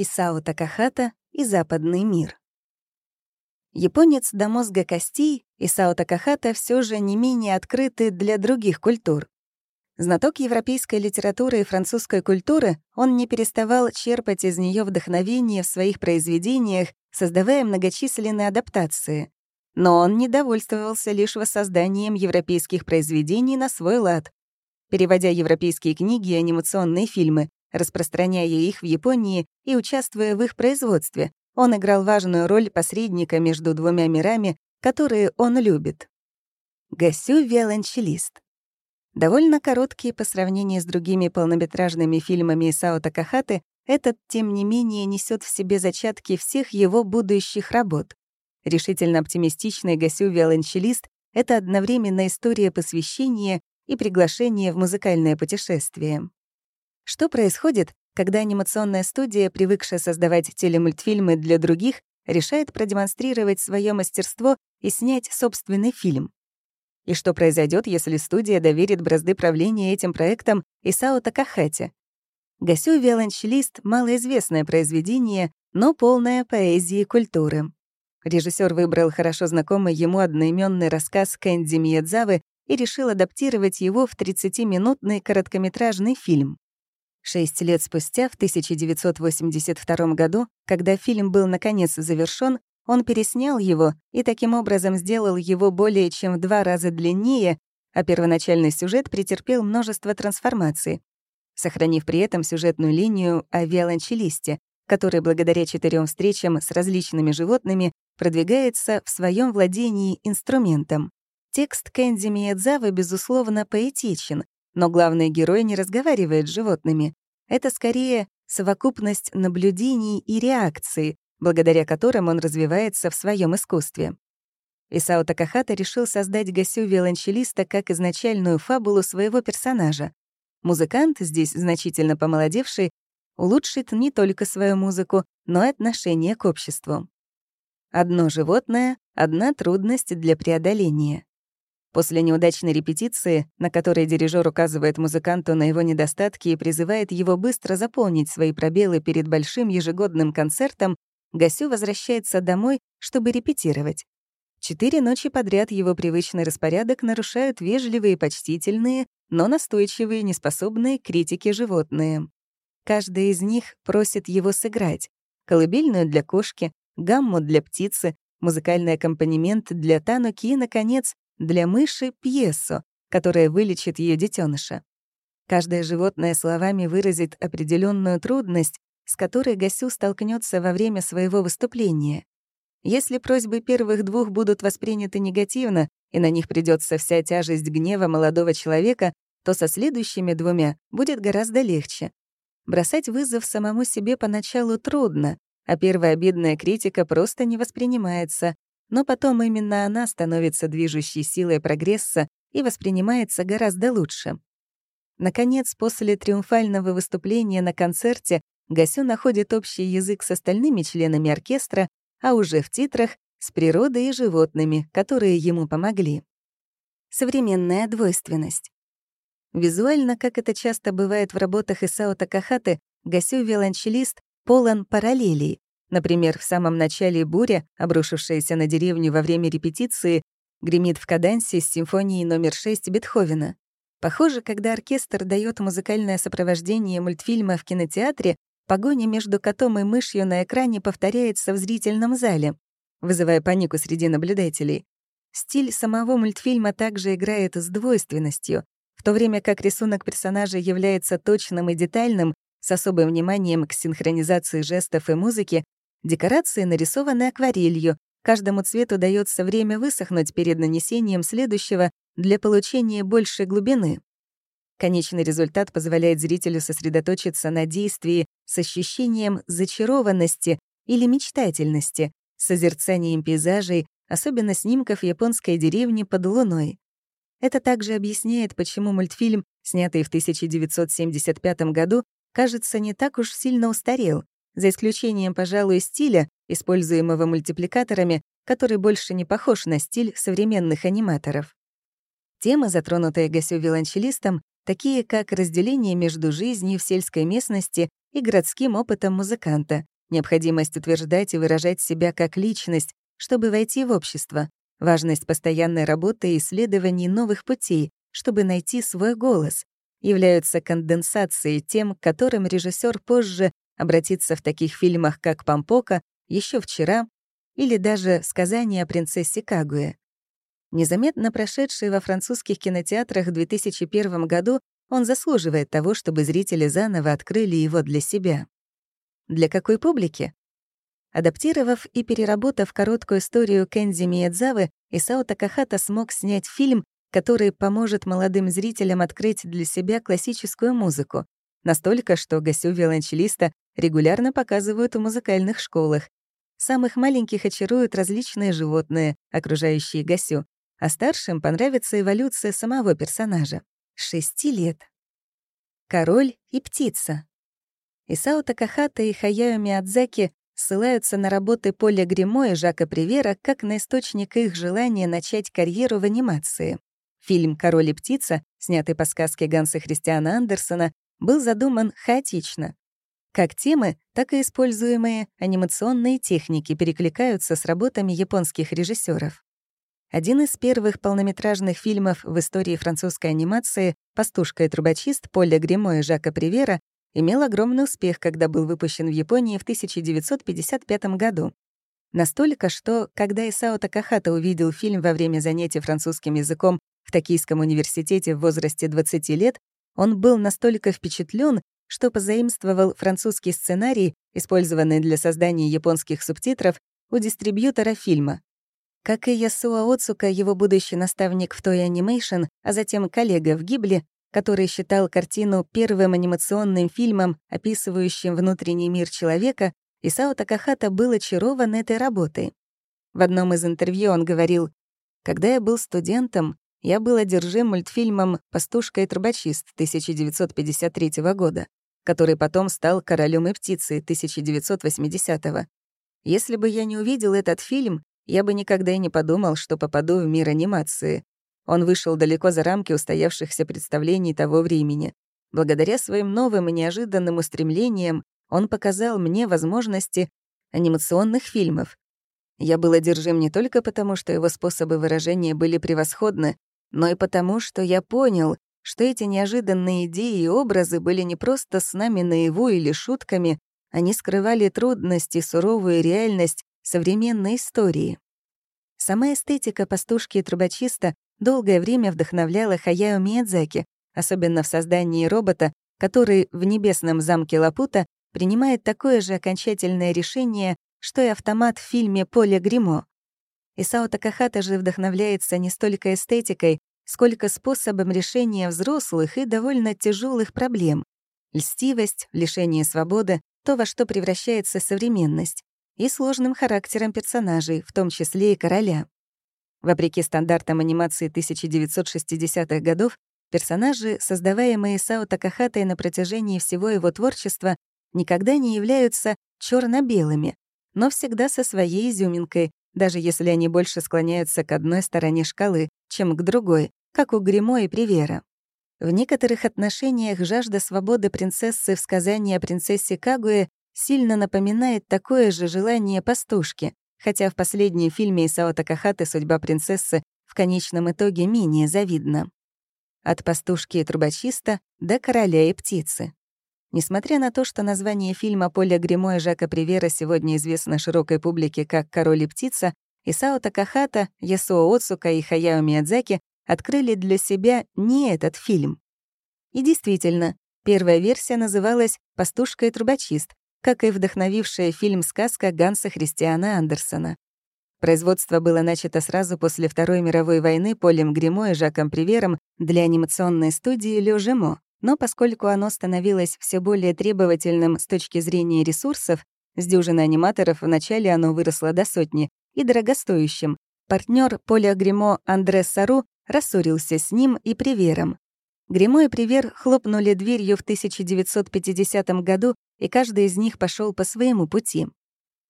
Исао Такахата и западный мир. Японец до мозга костей, Исао Такахата все же не менее открыты для других культур. Знаток европейской литературы и французской культуры, он не переставал черпать из нее вдохновение в своих произведениях, создавая многочисленные адаптации. Но он не довольствовался лишь воссозданием европейских произведений на свой лад. Переводя европейские книги и анимационные фильмы, распространяя их в Японии и участвуя в их производстве, он играл важную роль посредника между двумя мирами, которые он любит. Гасю — виолончелист. Довольно короткий по сравнению с другими полнометражными фильмами Исао Такахаты, этот, тем не менее, несет в себе зачатки всех его будущих работ. Решительно оптимистичный Гасю виолончелист — это одновременно история посвящения и приглашения в музыкальное путешествие. Что происходит, когда анимационная студия, привыкшая создавать телемультфильмы для других, решает продемонстрировать свое мастерство и снять собственный фильм. И что произойдет, если студия доверит бразды правления этим проектам Исао Такахате? «Гасю виолончелист» — малоизвестное произведение, но полное поэзии и культуры. Режиссер выбрал хорошо знакомый ему одноименный рассказ Кэнди Миядзавы и решил адаптировать его в 30-минутный короткометражный фильм. Шесть лет спустя, в 1982 году, когда фильм был наконец завершён, он переснял его и таким образом сделал его более чем в два раза длиннее, а первоначальный сюжет претерпел множество трансформаций, сохранив при этом сюжетную линию о виолончелисте, который благодаря четырем встречам с различными животными продвигается в своем владении инструментом. Текст Кэнди Миядзавы, безусловно, поэтичен, но главный герой не разговаривает с животными. Это скорее совокупность наблюдений и реакций, благодаря которым он развивается в своем искусстве. Исао Такахата решил создать Гасю виолончелиста как изначальную фабулу своего персонажа. Музыкант, здесь значительно помолодевший, улучшит не только свою музыку, но и отношение к обществу. Одно животное — одна трудность для преодоления. После неудачной репетиции, на которой дирижер указывает музыканту на его недостатки и призывает его быстро заполнить свои пробелы перед большим ежегодным концертом, Гасю возвращается домой, чтобы репетировать. Четыре ночи подряд его привычный распорядок нарушают вежливые и почтительные, но настойчивые, неспособные критики животные. Каждая из них просит его сыграть. Колыбельную для кошки, гамму для птицы, музыкальный аккомпанемент для тануки и, наконец, для мыши — пьесу, которая вылечит ее детеныша. Каждое животное словами выразит определенную трудность, с которой Гасю столкнется во время своего выступления. Если просьбы первых двух будут восприняты негативно, и на них придется вся тяжесть гнева молодого человека, то со следующими двумя будет гораздо легче. Бросать вызов самому себе поначалу трудно, а первая обидная критика просто не воспринимается, но потом именно она становится движущей силой прогресса и воспринимается гораздо лучше. Наконец, после триумфального выступления на концерте Гасю находит общий язык с остальными членами оркестра, а уже в титрах — с природой и животными, которые ему помогли. Современная двойственность. Визуально, как это часто бывает в работах Исао Такахаты, Гасю виолончелист полон параллелей, Например, в самом начале буря, обрушившаяся на деревню во время репетиции, гремит в кадансе с симфонией номер 6 Бетховена. Похоже, когда оркестр дает музыкальное сопровождение мультфильма в кинотеатре, погоня между котом и мышью на экране повторяется в зрительном зале, вызывая панику среди наблюдателей. Стиль самого мультфильма также играет с двойственностью, в то время как рисунок персонажа является точным и детальным, с особым вниманием к синхронизации жестов и музыки, Декорации нарисованы акварелью, каждому цвету дается время высохнуть перед нанесением следующего для получения большей глубины. Конечный результат позволяет зрителю сосредоточиться на действии с ощущением зачарованности или мечтательности, созерцанием пейзажей, особенно снимков японской деревни под луной. Это также объясняет, почему мультфильм, снятый в 1975 году, кажется, не так уж сильно устарел, за исключением, пожалуй, стиля, используемого мультипликаторами, который больше не похож на стиль современных аниматоров. Темы, затронутые Гасю виолончелистом, такие как разделение между жизнью в сельской местности и городским опытом музыканта, необходимость утверждать и выражать себя как личность, чтобы войти в общество, важность постоянной работы и исследований новых путей, чтобы найти свой голос, являются конденсацией тем, к которым режиссер позже обратится в таких фильмах, как «Пампока», «Еще вчера» или даже «Сказание о принцессе Кагуе». Незаметно прошедший во французских кинотеатрах в 2001 году, он заслуживает того, чтобы зрители заново открыли его для себя. Для какой публики? Адаптировав и переработав короткую историю Кензи Миядзавы, Исао Такахата смог снять фильм, который поможет молодым зрителям открыть для себя классическую музыку. Настолько, что гасю-виолончелиста регулярно показывают в музыкальных школах. Самых маленьких очаруют различные животные, окружающие гасю, а старшим понравится эволюция самого персонажа. Шести лет. Король и птица. Исао Такахата и Хаяо Миядзаки ссылаются на работы Поля Гримо и Жака Привера как на источник их желания начать карьеру в анимации. Фильм «Король и птица», снятый по сказке Ганса Христиана Андерсона, был задуман хаотично. Как темы, так и используемые анимационные техники перекликаются с работами японских режиссеров. Один из первых полнометражных фильмов в истории французской анимации «Пастушка и трубочист» Поля Гримо и Жака Привера имел огромный успех, когда был выпущен в Японии в 1955 году. Настолько, что, когда Исао Такахата увидел фильм во время занятий французским языком в Токийском университете в возрасте 20 лет, он был настолько впечатлен, что позаимствовал французский сценарий, использованный для создания японских субтитров, у дистрибьютора фильма. Как и Ясуа Оцука, его будущий наставник в Toy Animation, а затем коллега в Гибли, который считал картину первым анимационным фильмом, описывающим внутренний мир человека, Исао Такахата был очарован этой работой. В одном из интервью он говорил, «Когда я был студентом, я был одержим мультфильмом «Пастушка и трубочист» 1953 года, который потом стал «Королем и птицей» 1980 -го. Если бы я не увидел этот фильм, я бы никогда и не подумал, что попаду в мир анимации. Он вышел далеко за рамки устоявшихся представлений того времени. Благодаря своим новым и неожиданным устремлениям он показал мне возможности анимационных фильмов. Я был одержим не только потому, что его способы выражения были превосходны, но и потому, что я понял, что эти неожиданные идеи и образы были не просто с нами наяву или шутками, они скрывали трудности, суровую реальность современной истории. Сама эстетика пастушки и трубочиста долгое время вдохновляла Хаяо Миядзаки, особенно в создании робота, который в небесном замке Лапута принимает такое же окончательное решение, что и автомат в фильме «Поле Гримо». Исао Такахата же вдохновляется не столько эстетикой, сколько способом решения взрослых и довольно тяжелых проблем. Льстивость, лишение свободы, то, во что превращается современность, и сложным характером персонажей, в том числе и короля. Вопреки стандартам анимации 1960-х годов, персонажи, создаваемые Сао Такахатой на протяжении всего его творчества, никогда не являются черно белыми но всегда со своей изюминкой, даже если они больше склоняются к одной стороне шкалы, чем к другой, как у Гримо и Привера. В некоторых отношениях жажда свободы принцессы в сказании о принцессе Кагуэ сильно напоминает такое же желание пастушки, хотя в последнем фильме Исао Такахаты судьба принцессы в конечном итоге менее завидна. От пастушки и трубочиста до короля и птицы. Несмотря на то, что название фильма «Поля Гремо и Жака Привера» сегодня известно широкой публике как «Король и птица», Исао Такахата, Ясуо Оцука и Хаяо Миядзаки открыли для себя не этот фильм. И действительно, первая версия называлась «Пастушка и трубочист», как и вдохновившая фильм «Сказка» Ганса Христиана Андерсона. Производство было начато сразу после Второй мировой войны Полем Гримо и Жаком Привером для анимационной студии «Лё Жемо», но поскольку оно становилось все более требовательным с точки зрения ресурсов, с дюжины аниматоров вначале оно выросло до сотни, и дорогостоящим, партнер Поля Гримо Андре Сару рассорился с ним и Привером. Гримо и Привер хлопнули дверью в 1950 году, и каждый из них пошел по своему пути.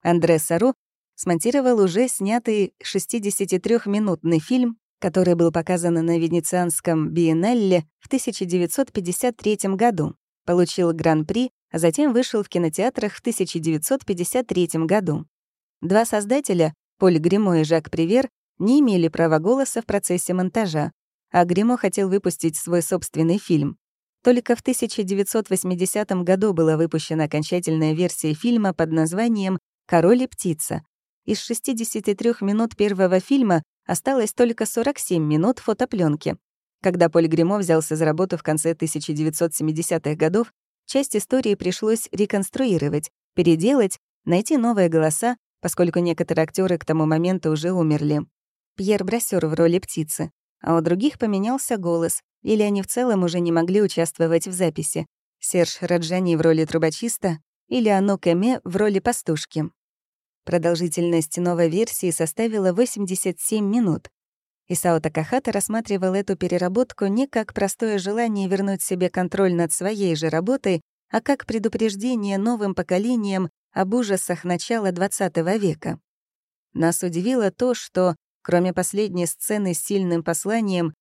Андре Сару смонтировал уже снятый 63-минутный фильм, который был показан на Венецианском биеннале в 1953 году, получил гран-при а затем вышел в кинотеатрах в 1953 году. Два создателя, Поль Гримо и Жак Привер, не имели права голоса в процессе монтажа, а Гримо хотел выпустить свой собственный фильм. Только в 1980 году была выпущена окончательная версия фильма под названием «Король и птица». Из 63 минут первого фильма осталось только 47 минут фотопленки. Когда Поль Гримо взялся за работу в конце 1970-х годов, часть истории пришлось реконструировать, переделать, найти новые голоса, поскольку некоторые актеры к тому моменту уже умерли. Пьер Брассер в роли птицы, а у других поменялся голос, или они в целом уже не могли участвовать в записи. Серж Раджани в роли трубочиста или Ану Кэме в роли пастушки. Продолжительность новой версии составила 87 минут. Исао Такахата рассматривал эту переработку не как простое желание вернуть себе контроль над своей же работой, а как предупреждение новым поколениям об ужасах начала XX века. Нас удивило то, что, кроме последней сцены с сильным посланием,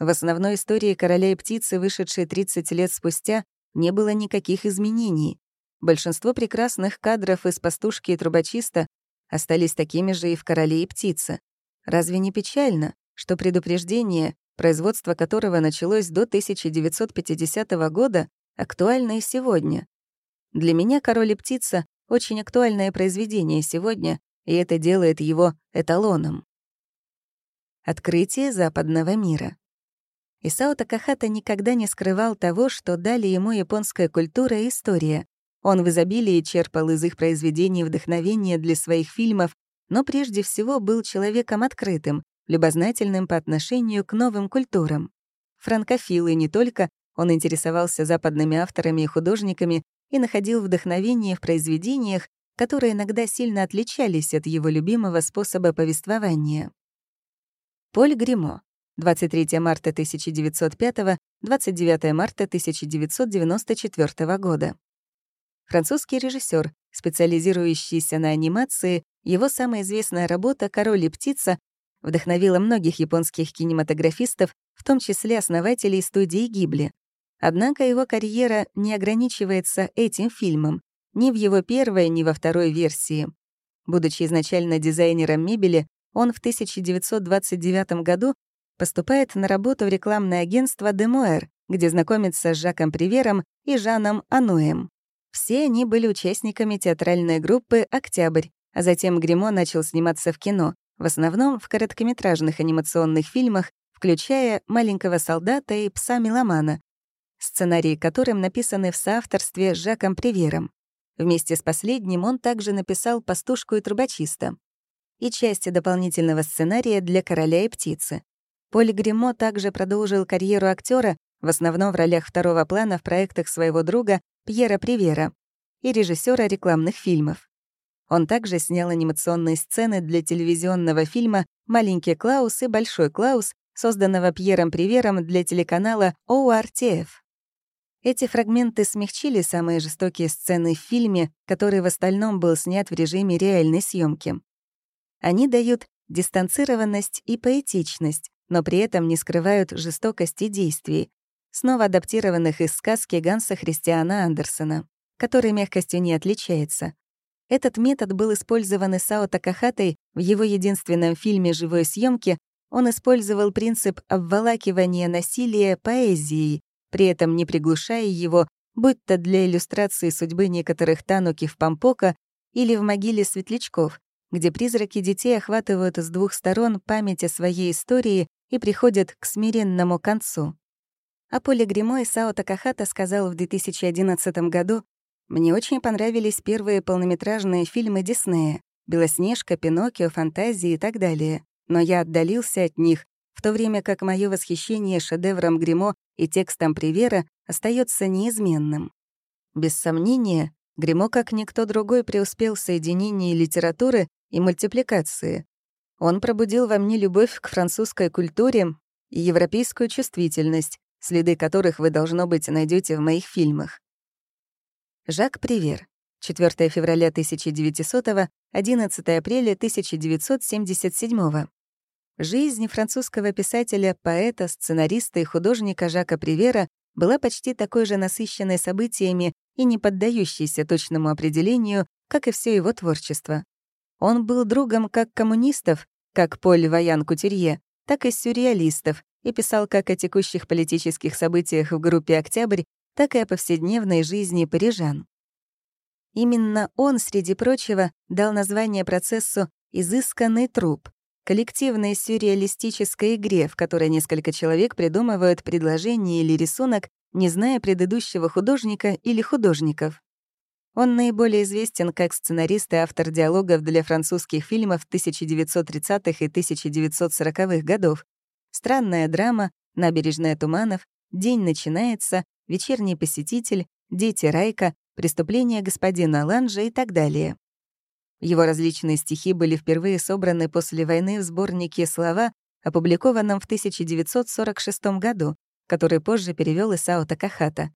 в основной истории «Короля и птицы», вышедшей 30 лет спустя, не было никаких изменений. Большинство прекрасных кадров из «Пастушки» и «Трубочиста» остались такими же и в «Короле и птице». Разве не печально, что предупреждение, производство которого началось до 1950 года, актуально и сегодня? Для меня «Король и птица» — очень актуальное произведение сегодня, и это делает его эталоном. Открытие западного мира. Исао Такахата никогда не скрывал того, что дали ему японская культура и история. Он в изобилии черпал из их произведений вдохновение для своих фильмов, но прежде всего был человеком открытым, любознательным по отношению к новым культурам. Франкофил и не только, он интересовался западными авторами и художниками и находил вдохновение в произведениях, которые иногда сильно отличались от его любимого способа повествования. Поль Гримо 23 марта 1905, 29 марта 1994 года. Французский режиссер, специализирующийся на анимации, его самая известная работа «Король и птица» вдохновила многих японских кинематографистов, в том числе основателей студии Гибли. Однако его карьера не ограничивается этим фильмом, ни в его первой, ни во второй версии. Будучи изначально дизайнером мебели, он в 1929 году поступает на работу в рекламное агентство «Демуэр», где знакомится с Жаком Привером и Жаном Ануем. Все они были участниками театральной группы «Октябрь», а затем Гримо начал сниматься в кино, в основном в короткометражных анимационных фильмах, включая «Маленького солдата» и «Пса Меломана», сценарии которым написаны в соавторстве с Жаком Привером. Вместе с последним он также написал «Пастушку и трубочиста» и части дополнительного сценария для «Короля и птицы». Поль Гримо также продолжил карьеру актера, в основном в ролях второго плана в проектах своего друга Пьера Привера и режиссера рекламных фильмов. Он также снял анимационные сцены для телевизионного фильма «Маленький Клаус» и «Большой Клаус», созданного Пьером Привером для телеканала ORTF. Эти фрагменты смягчили самые жестокие сцены в фильме, который в остальном был снят в режиме реальной съемки. Они дают дистанцированность и поэтичность, но при этом не скрывают жестокости действий, снова адаптированных из сказки Ганса Христиана Андерсона, который мягкостью не отличается. Этот метод был использован Исао Такахатой в его единственном фильме живой съемки. Он использовал принцип обволакивания насилия поэзией, при этом не приглушая его, будь то для иллюстрации судьбы некоторых тануки в Пампока или в могиле светлячков, где призраки детей охватывают с двух сторон память о своей истории и приходят к смиренному концу. А Поле Гримо Сао Такахата сказал в 2011 году, «Мне очень понравились первые полнометражные фильмы Диснея «Белоснежка», «Пиноккио», «Фантазии» и так далее, но я отдалился от них, в то время как мое восхищение шедевром Гримо и текстом Привера остается неизменным. Без сомнения, Гримо, как никто другой, преуспел в соединении литературы и мультипликации, он пробудил во мне любовь к французской культуре и европейскую чувствительность, следы которых вы, должно быть, найдете в моих фильмах. Жак Привер. 4 февраля 1900 11 апреля 1977 Жизнь французского писателя, поэта, сценариста и художника Жака Привера была почти такой же насыщенной событиями и не поддающейся точному определению, как и все его творчество. Он был другом как коммунистов, как Поль Ваян Кутюрье, так и сюрреалистов, и писал как о текущих политических событиях в группе «Октябрь», так и о повседневной жизни парижан. Именно он, среди прочего, дал название процессу «изысканный труп», коллективной сюрреалистической игре, в которой несколько человек придумывают предложение или рисунок, не зная предыдущего художника или художников. Он наиболее известен как сценарист и автор диалогов для французских фильмов 1930-х и 1940-х годов. «Странная драма», «Набережная туманов», «День начинается», «Вечерний посетитель», «Дети Райка», «Преступление господина Ланжа» и так далее. Его различные стихи были впервые собраны после войны в сборнике «Слова», опубликованном в 1946 году, который позже перевел Исао Такахата.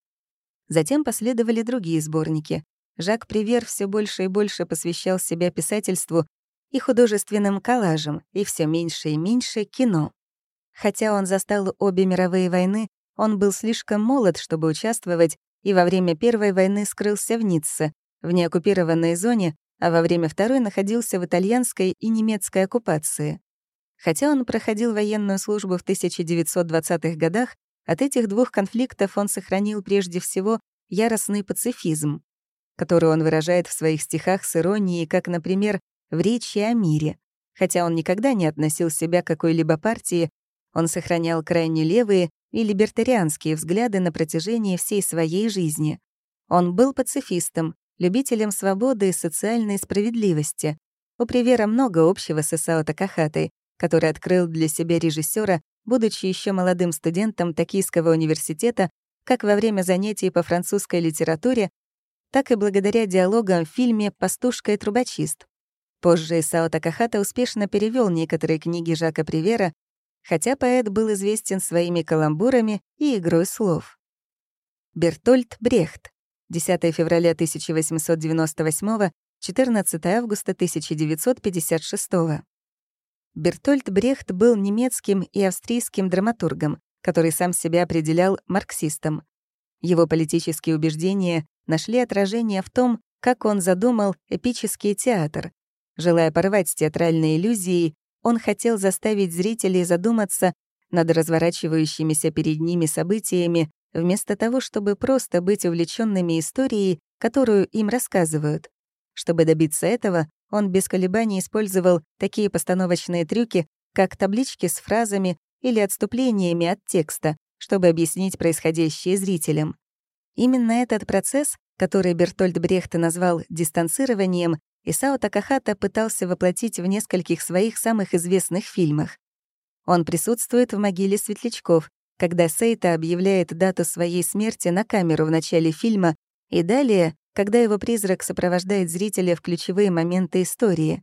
Затем последовали другие сборники. Жак Привер все больше и больше посвящал себя писательству и художественным коллажам, и все меньше и меньше кино. Хотя он застал обе мировые войны, он был слишком молод, чтобы участвовать, и во время Первой войны скрылся в Ницце, в неоккупированной зоне, а во время Второй находился в итальянской и немецкой оккупации. Хотя он проходил военную службу в 1920-х годах, от этих двух конфликтов он сохранил прежде всего яростный пацифизм который он выражает в своих стихах с иронией, как, например, в речи о мире. Хотя он никогда не относил себя к какой-либо партии, он сохранял крайне левые и либертарианские взгляды на протяжении всей своей жизни. Он был пацифистом, любителем свободы и социальной справедливости. У Привера много общего с Исао Такахатой, который открыл для себя режиссера, будучи еще молодым студентом Токийского университета, как во время занятий по французской литературе так и благодаря диалогам в фильме «Пастушка и трубочист». Позже Исао Такахата успешно перевел некоторые книги Жака Привера, хотя поэт был известен своими каламбурами и игрой слов. Бертольд Брехт. 10 февраля 1898, 14 августа 1956. Бертольд Брехт был немецким и австрийским драматургом, который сам себя определял марксистом. Его политические убеждения нашли отражение в том, как он задумал эпический театр. Желая порвать театральные иллюзии, он хотел заставить зрителей задуматься над разворачивающимися перед ними событиями, вместо того, чтобы просто быть увлеченными историей, которую им рассказывают. Чтобы добиться этого, он без колебаний использовал такие постановочные трюки, как таблички с фразами или отступлениями от текста, чтобы объяснить происходящее зрителям. Именно этот процесс, который Бертольд Брехт назвал дистанцированием, Исао Такахата пытался воплотить в нескольких своих самых известных фильмах. Он присутствует в могиле светлячков, когда Сейта объявляет дату своей смерти на камеру в начале фильма и далее, когда его призрак сопровождает зрителя в ключевые моменты истории.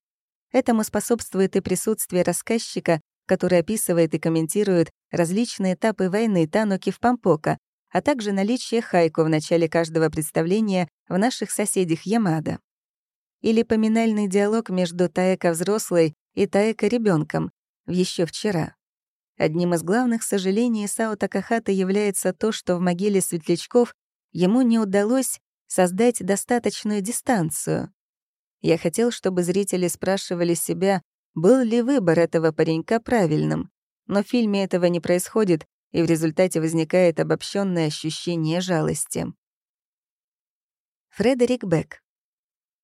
Этому способствует и присутствие рассказчика, который описывает и комментирует различные этапы войны Тануки в Пампока, а также наличие хайку в начале каждого представления в наших соседях Ямада. Или поминальный диалог между Таэко взрослой и Таэко ребенком в еще вчера. Одним из главных сожалений Сао Такахата является то, что в могиле светлячков ему не удалось создать достаточную дистанцию. Я хотел, чтобы зрители спрашивали себя, был ли выбор этого паренька правильным, но в фильме этого не происходит, и в результате возникает обобщенное ощущение жалости. Фредерик Бек.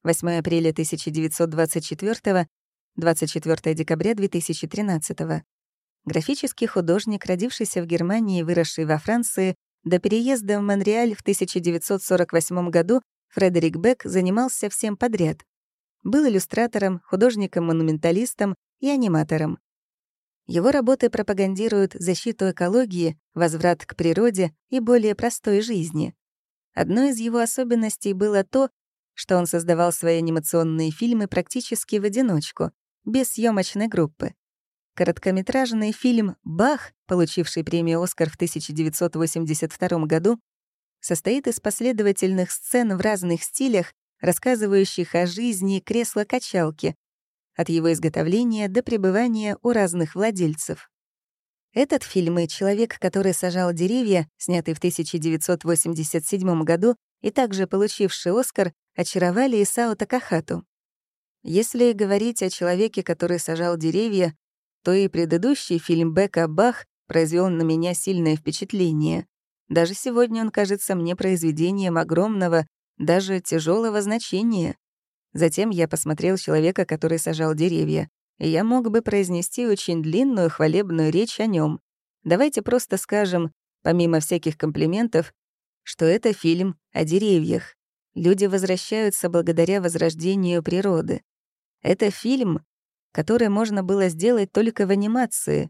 8 апреля 1924 24 декабря 2013 Графический художник, родившийся в Германии и выросший во Франции, до переезда в Монреаль в 1948 году Фредерик Бек занимался всем подряд. Был иллюстратором, художником-монументалистом и аниматором. Его работы пропагандируют защиту экологии, возврат к природе и более простой жизни. Одной из его особенностей было то, что он создавал свои анимационные фильмы практически в одиночку, без съемочной группы. Короткометражный фильм «Бах», получивший премию «Оскар» в 1982 году, состоит из последовательных сцен в разных стилях, рассказывающих о жизни кресла-качалки, от его изготовления до пребывания у разных владельцев. Этот фильм и «Человек, который сажал деревья», снятый в 1987 году и также получивший «Оскар», очаровали Исао Такахату. Если говорить о человеке, который сажал деревья, то и предыдущий фильм Бека «Бах» произвел на меня сильное впечатление. Даже сегодня он кажется мне произведением огромного, даже тяжелого значения. Затем я посмотрел человека, который сажал деревья, и я мог бы произнести очень длинную хвалебную речь о нем. Давайте просто скажем, помимо всяких комплиментов, что это фильм о деревьях. Люди возвращаются благодаря возрождению природы. Это фильм, который можно было сделать только в анимации.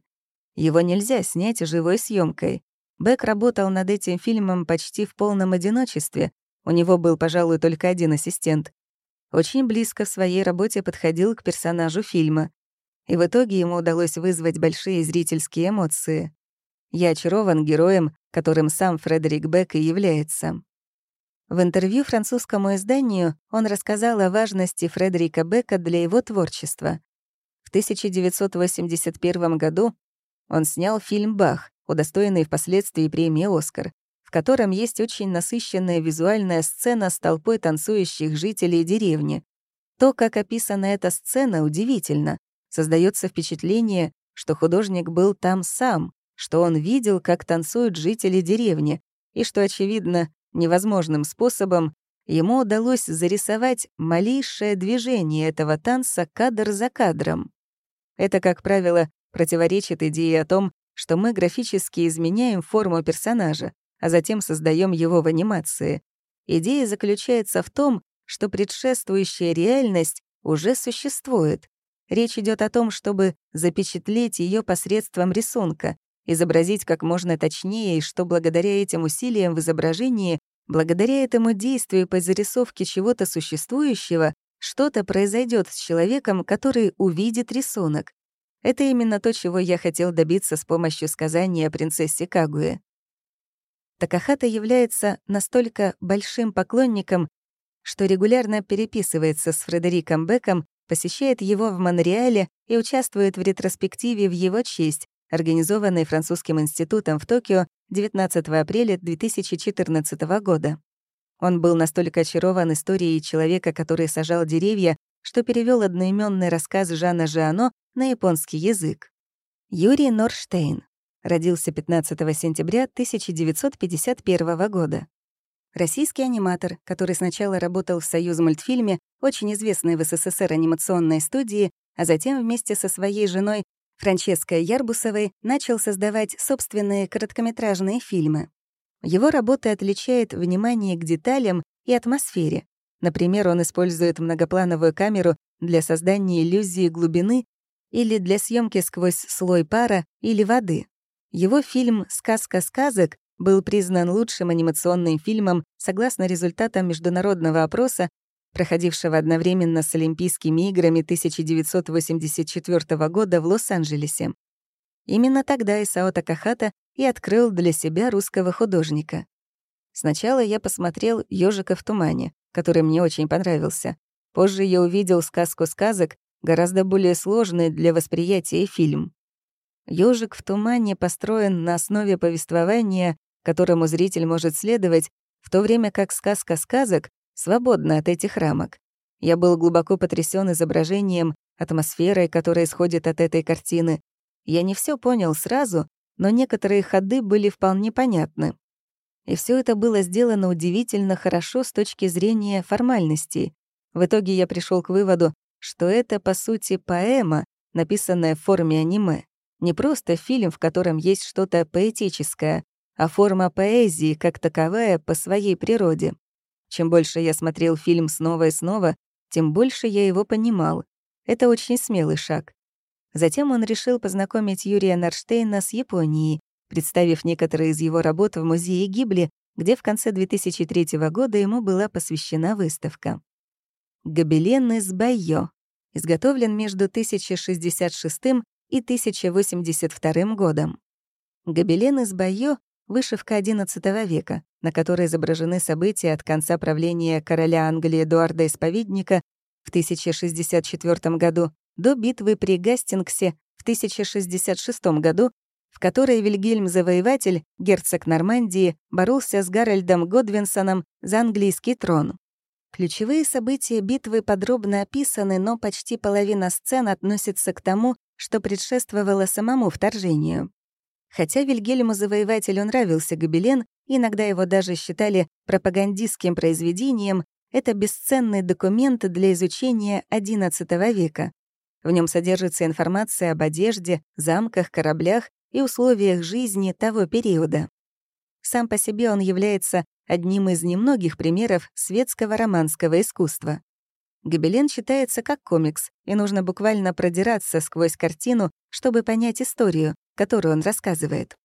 Его нельзя снять живой съемкой. Бек работал над этим фильмом почти в полном одиночестве. У него был, пожалуй, только один ассистент. Очень близко в своей работе подходил к персонажу фильма. И в итоге ему удалось вызвать большие зрительские эмоции. Я очарован героем, которым сам Фредерик Бек и является. В интервью французскому изданию он рассказал о важности Фредерика Бека для его творчества. В 1981 году он снял фильм «Бах», удостоенный впоследствии премии «Оскар», котором есть очень насыщенная визуальная сцена с толпой танцующих жителей деревни. То, как описана эта сцена, удивительно. Создается впечатление, что художник был там сам, что он видел, как танцуют жители деревни, и что, очевидно, невозможным способом ему удалось зарисовать малейшее движение этого танца кадр за кадром. Это, как правило, противоречит идее о том, что мы графически изменяем форму персонажа, а затем создаем его в анимации. Идея заключается в том, что предшествующая реальность уже существует. Речь идет о том, чтобы запечатлеть ее посредством рисунка, изобразить как можно точнее, и что благодаря этим усилиям в изображении, благодаря этому действию по зарисовке чего-то существующего, что-то произойдет с человеком, который увидит рисунок. Это именно то, чего я хотел добиться с помощью сказания о принцессе Кагуе. Такахата является настолько большим поклонником, что регулярно переписывается с Фредериком Беком, посещает его в Монреале и участвует в ретроспективе в его честь, организованной Французским институтом в Токио 19 апреля 2014 года. Он был настолько очарован историей человека, который сажал деревья, что перевел одноименный рассказ Жана Жиано на японский язык. Юрий Норштейн родился 15 сентября 1951 года. Российский аниматор, который сначала работал в «Союз мультфильме», очень известной в СССР анимационной студии, а затем вместе со своей женой Франческой Ярбусовой начал создавать собственные короткометражные фильмы. Его работы отличает внимание к деталям и атмосфере. Например, он использует многоплановую камеру для создания иллюзии глубины или для съемки сквозь слой пара или воды. Его фильм «Сказка сказок» был признан лучшим анимационным фильмом согласно результатам международного опроса проходившего одновременно с Олимпийскими играми 1984 года в Лос-Анджелесе. Именно тогда Исао Такахата и открыл для себя русского художника. Сначала я посмотрел «Ёжика в тумане», который мне очень понравился. Позже я увидел сказку сказок, гораздо более сложный для восприятия фильм. «Ёжик в тумане» построен на основе повествования, которому зритель может следовать, в то время как сказка сказок свободна от этих рамок. Я был глубоко потрясен изображением, атмосферой, которая исходит от этой картины. Я не все понял сразу, но некоторые ходы были вполне понятны. И все это было сделано удивительно хорошо с точки зрения формальностей. В итоге я пришел к выводу, что это, по сути, поэма, написанная в форме аниме. Не просто фильм, в котором есть что-то поэтическое, а форма поэзии как таковая по своей природе. Чем больше я смотрел фильм снова и снова, тем больше я его понимал. Это очень смелый шаг. Затем он решил познакомить Юрия Нарштейна с Японией, представив некоторые из его работ в музее Гибли, где в конце 2003 года ему была посвящена выставка. «Гобелен из Байо» изготовлен между 1066 и 1082 годом. Гобелен из Байо — вышивка XI века, на которой изображены события от конца правления короля Англии Эдуарда Исповедника в 1064 году до битвы при Гастингсе в 1066 году, в которой Вильгельм Завоеватель, герцог Нормандии, боролся с Гарольдом Годвинсоном за английский трон. Ключевые события битвы подробно описаны, но почти половина сцен относится к тому, что предшествовало самому вторжению. Хотя Вильгельму Завоевателю нравился Гобелен, иногда его даже считали пропагандистским произведением, это бесценный документ для изучения XI века. В нем содержится информация об одежде, замках, кораблях и условиях жизни того периода. Сам по себе он является одним из немногих примеров светского романского искусства. Гобелен читается как комикс, и нужно буквально продираться сквозь картину, чтобы понять историю, которую он рассказывает.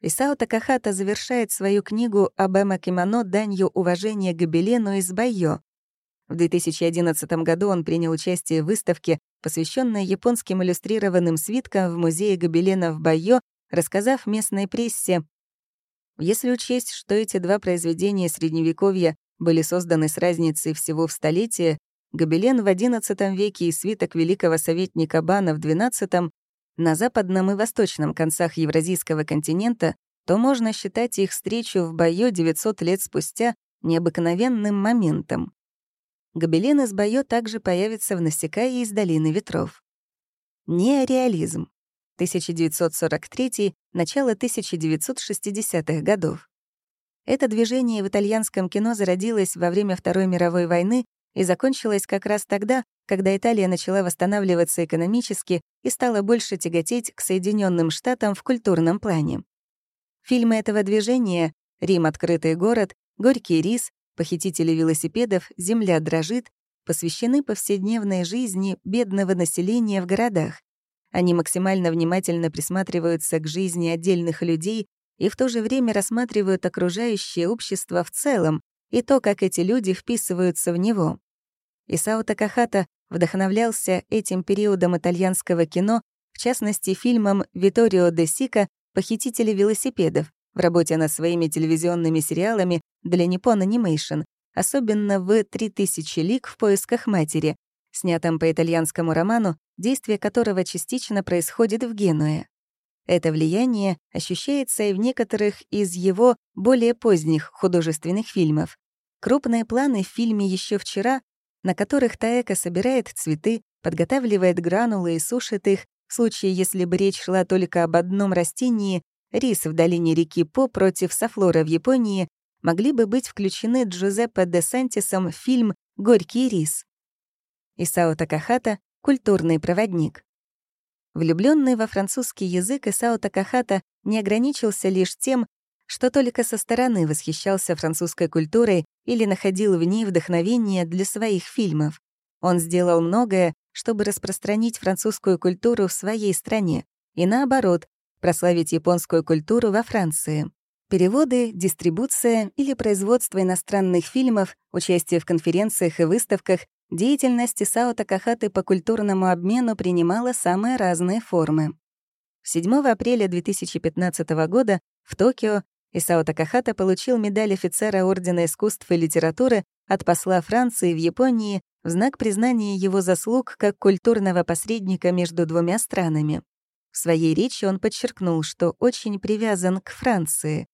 Исао Такахата завершает свою книгу об эмо-кимоно данью уважения Гобелену из Байо. В 2011 году он принял участие в выставке посвященная японским иллюстрированным свиткам в музее гобелена в Байо, рассказав местной прессе, если учесть, что эти два произведения Средневековья были созданы с разницей всего в столетие, гобелен в XI веке и свиток великого советника Бана в XII на западном и восточном концах Евразийского континента, то можно считать их встречу в Байо 900 лет спустя необыкновенным моментом. Гобелен из Байо также появится в Насекае из Долины ветров. Неореализм. 1943 начало 1960-х годов. Это движение в итальянском кино зародилось во время Второй мировой войны и закончилось как раз тогда, когда Италия начала восстанавливаться экономически и стала больше тяготеть к Соединенным Штатам в культурном плане. Фильмы этого движения «Рим. Открытый город», «Горький рис», Похитители велосипедов «Земля дрожит» посвящены повседневной жизни бедного населения в городах. Они максимально внимательно присматриваются к жизни отдельных людей и в то же время рассматривают окружающее общество в целом и то, как эти люди вписываются в него. Исао Такахата вдохновлялся этим периодом итальянского кино, в частности, фильмом «Виторио де Сика. Похитители велосипедов», в работе над своими телевизионными сериалами для Nippon Animation, особенно в «3000 лик в поисках матери», снятом по итальянскому роману, действие которого частично происходит в Генуе. Это влияние ощущается и в некоторых из его более поздних художественных фильмов. Крупные планы в фильме еще вчера», на которых Таэка собирает цветы, подготавливает гранулы и сушит их, в случае, если бы речь шла только об одном растении, рис в долине реки По против Сафлора в Японии могли бы быть включены Джузеппе де Сантисом в фильм «Горький рис». Исао Такахата — культурный проводник. Влюбленный во французский язык Исао Такахата не ограничился лишь тем, что только со стороны восхищался французской культурой или находил в ней вдохновение для своих фильмов. Он сделал многое, чтобы распространить французскую культуру в своей стране, и наоборот, прославить японскую культуру во Франции. Переводы, дистрибуция или производство иностранных фильмов, участие в конференциях и выставках, деятельность Исао Такахаты по культурному обмену принимала самые разные формы. 7 апреля 2015 года в Токио Исао Такахата получил медаль офицера Ордена искусств и литературы от посла Франции в Японии в знак признания его заслуг как культурного посредника между двумя странами. В своей речи он подчеркнул, что очень привязан к Франции.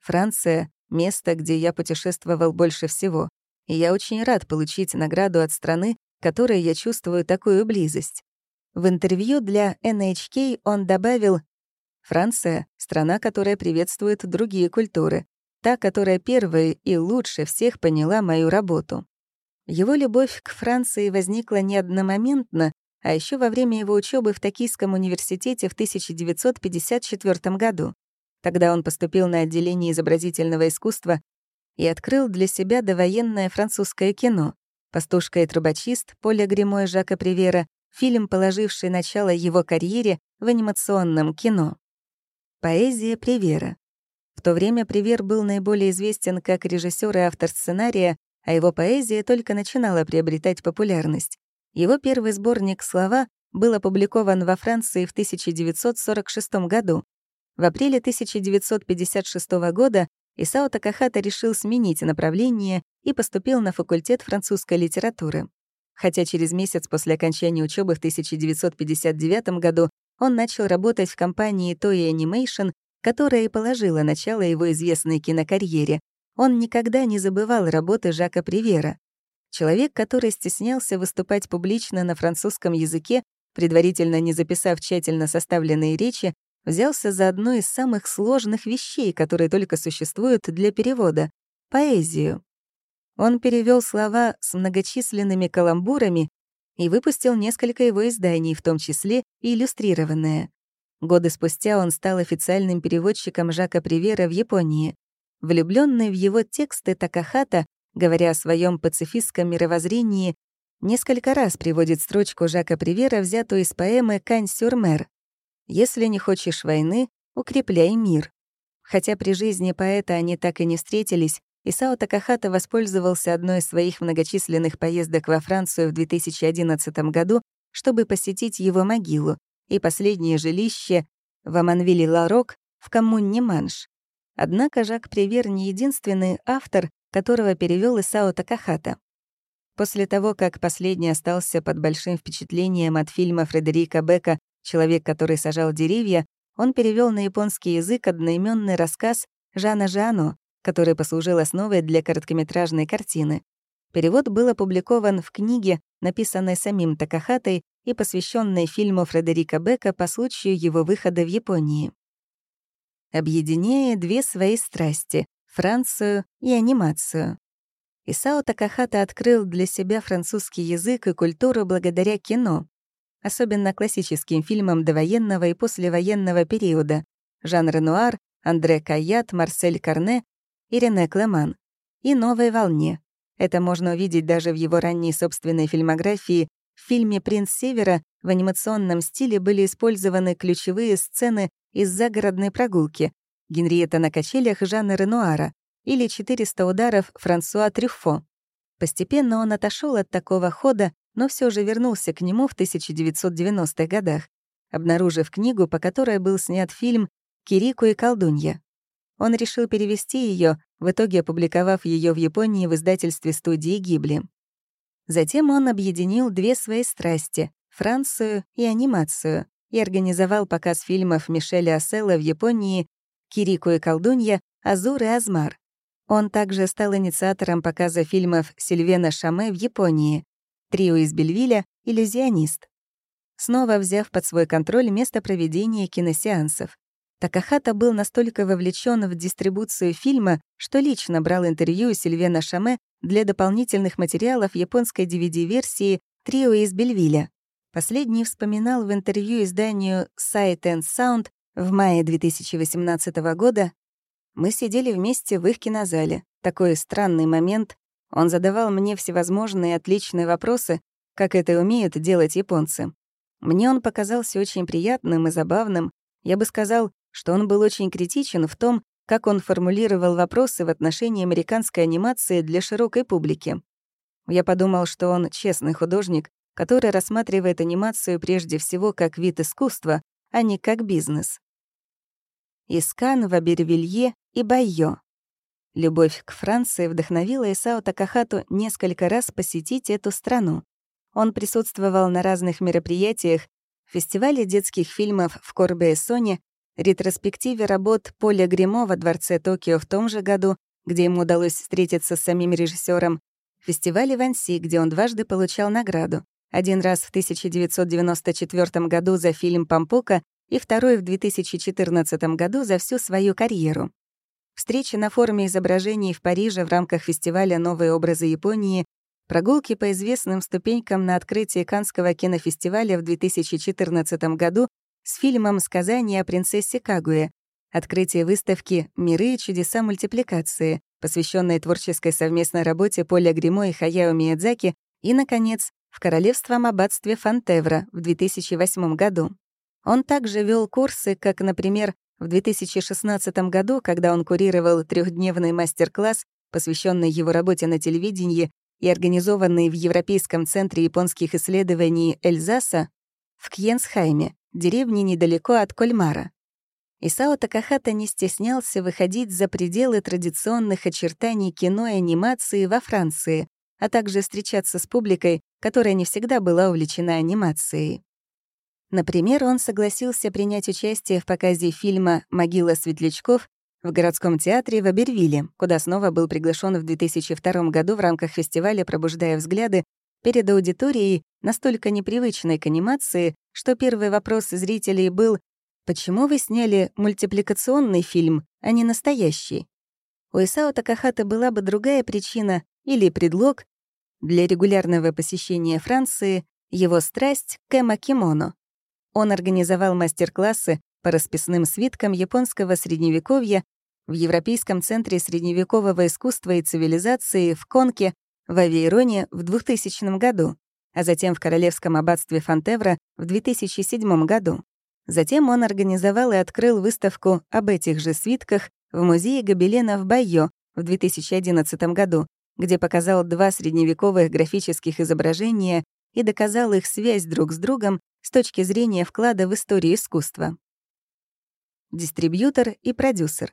Франция — место, где я путешествовал больше всего, и я очень рад получить награду от страны, которой я чувствую такую близость. В интервью для NHK он добавил «Франция — страна, которая приветствует другие культуры, та, которая первая и лучше всех поняла мою работу». Его любовь к Франции возникла не одномоментно, а еще во время его учебы в Токийском университете в 1954 году. Тогда он поступил на отделение изобразительного искусства и открыл для себя довоенное французское кино «Пастушка и трубочист» Поля Гремо и Жака Привера, фильм, положивший начало его карьере в анимационном кино. Поэзия Привера. В то время Привер был наиболее известен как режиссер и автор сценария, а его поэзия только начинала приобретать популярность. Его первый сборник «Слова» был опубликован во Франции в 1946 году. В апреле 1956 года Исао Такахата решил сменить направление и поступил на факультет французской литературы. Хотя через месяц после окончания учебы в 1959 году он начал работать в компании Toei Animation, которая и положила начало его известной кинокарьере. Он никогда не забывал работы Жака Привера. Человек, который стеснялся выступать публично на французском языке, предварительно не записав тщательно составленные речи, взялся за одну из самых сложных вещей, которые только существуют для перевода — поэзию. Он перевел слова с многочисленными каламбурами и выпустил несколько его изданий, в том числе иллюстрированное. Годы спустя он стал официальным переводчиком Жака Привера в Японии. Влюбленный в его тексты Такахата, говоря о своем пацифистском мировоззрении, несколько раз приводит строчку Жака Привера, взятую из поэмы «Кань-сюр-мер». «Если не хочешь войны, укрепляй мир». Хотя при жизни поэта они так и не встретились, Исао Такахата воспользовался одной из своих многочисленных поездок во Францию в 2011 году, чтобы посетить его могилу и последнее жилище в Аманвилле-Ларок в коммуне Манш. Однако Жак Привер не единственный автор, которого перевел Исао Такахата. После того, как последний остался под большим впечатлением от фильма Фредерика Бека «Человек, который сажал деревья», он перевел на японский язык одноименный рассказ Жана Жано, который послужил основой для короткометражной картины. Перевод был опубликован в книге, написанной самим Такахатой и посвященной фильму Фредерика Бека по случаю его выхода в Японии. Объединяя две свои страсти — Францию и анимацию. Исао Такахата открыл для себя французский язык и культуру благодаря кино, особенно классическим фильмам довоенного и послевоенного периода, Жан Ренуар, Андре Каят, Марсель Карне и Клеман, и «Новой волне». Это можно увидеть даже в его ранней собственной фильмографии. В фильме «Принц Севера» в анимационном стиле были использованы ключевые сцены из загородной прогулки «Генриетта на качелях» Жанна Ренуара или «400 ударов» Франсуа Трюффо. Постепенно он отошел от такого хода, но все же вернулся к нему в 1990-х годах, обнаружив книгу, по которой был снят фильм «Кирику и колдунья». Он решил перевести ее, в итоге опубликовав ее в Японии в издательстве студии Гибли. Затем он объединил две свои страсти — Францию и анимацию, и организовал показ фильмов Мишеля Асселла в Японии «Кирико и колдунья», «Азур и Азмар». Он также стал инициатором показа фильмов Сильвена Шаме в Японии, «Трио из Бельвиля» «Иллюзионист», снова взяв под свой контроль место проведения киносеансов. Такахата был настолько вовлечен в дистрибуцию фильма, что лично брал интервью Сильвена Шаме для дополнительных материалов японской DVD-версии «Трио из Бельвиля». Последний вспоминал в интервью изданию Sight and Sound в мае 2018 года «Мы сидели вместе в их кинозале. Такой странный момент. Он задавал мне всевозможные отличные вопросы, как это умеют делать японцы. Мне он показался очень приятным и забавным. Я бы сказал, что он был очень критичен в том, как он формулировал вопросы в отношении американской анимации для широкой публики. Я подумал, что он честный художник, который рассматривает анимацию прежде всего как вид искусства, а не как бизнес. Искан, Вабервилье и Байо. Любовь к Франции вдохновила Исао Такахату несколько раз посетить эту страну. Он присутствовал на разных мероприятиях, фестивале детских фильмов в Корбе-Эссоне ретроспективе работ Поля Гримо во Дворце Токио в том же году, где ему удалось встретиться с самим режиссером, фестивале Ванси, где он дважды получал награду. Один раз в 1994 году за фильм «Пампока» и второй в 2014 году за всю свою карьеру. Встречи на форуме изображений в Париже в рамках фестиваля «Новые образы Японии», прогулки по известным ступенькам на открытии Канского кинофестиваля в 2014 году с фильмом «Сказание о принцессе Кагуе», открытие выставки «Миры и чудеса мультипликации», посвященной творческой совместной работе Поля Гримо и Хаяо Миядзаки, и, наконец, в Королевском аббатстве Фонтевра в 2008 году. Он также вел курсы, как, например, в 2016 году, когда он курировал трехдневный мастер-класс, посвященный его работе на телевидении и организованный в Европейском центре японских исследований Эльзаса в Кьенсхайме, деревне недалеко от Кольмара. Исао Такахата не стеснялся выходить за пределы традиционных очертаний кино и анимации во Франции, а также встречаться с публикой, которая не всегда была увлечена анимацией. Например, он согласился принять участие в показе фильма «Могила светлячков» в городском театре в Абервилле, куда снова был приглашен в 2002 году в рамках фестиваля «Пробуждая взгляды» перед аудиторией, настолько непривычной к анимации, что первый вопрос зрителей был «Почему вы сняли мультипликационный фильм, а не настоящий?» У Исао Такахата была бы другая причина или предлог для регулярного посещения Франции его страсть к эмо-кимоно. Он организовал мастер-классы по расписным свиткам японского средневековья в Европейском центре средневекового искусства и цивилизации в Конке в Авейроне в 2000 году, а затем в Королевском аббатстве Фонтевра в 2007 году. Затем он организовал и открыл выставку об этих же свитках в Музее Гобелена в Байо в 2011 году, где показал два средневековых графических изображения и доказал их связь друг с другом с точки зрения вклада в историю искусства. Дистрибьютор и продюсер.